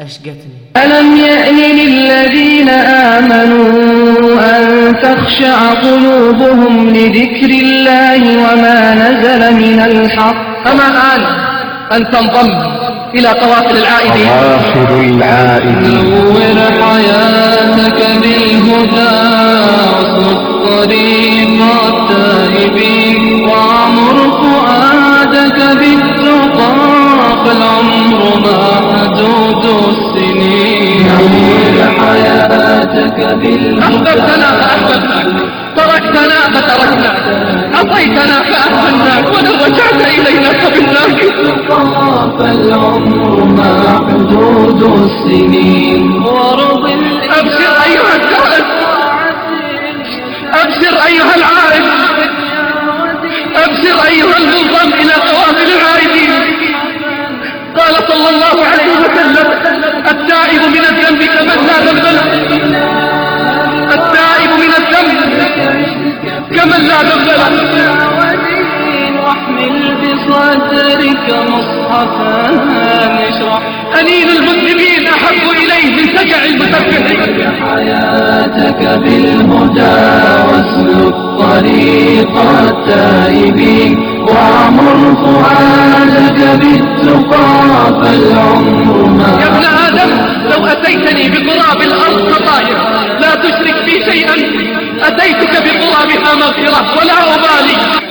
أشقتني. ألم يأن للذين آمنوا أن تخشع قلوبهم لذكر الله وما نزل من الحق؟ أما الآن أن تنضم إلى قوافل العائدين؟ قوافل العائدين. نور حياتك بالهدى واسلك طريق التائبين وعمر فؤادك بالتقى فالعمر ما أحببتنا فأحببناك. تركتنا فتركناك عصيتنا فأهملناك. ولو رجعت إلينا قبلناك فالعمر ما حدود السنين. ورضي أبشر أيها الدائم أبشر أيها العارف. أبشر أيها المنضم إلى كمن لا ذنب له واحمل بصدرك مصحفا اشرح. أنين المسلمين أحب إليه من سجع المسبح حياتك بالهدى واسلك طريق التائبين. وعمر فؤادك بالتقى فالعمر ما يا ابن آدم لو أتيتني بقراب مغفرة ولا أبالي.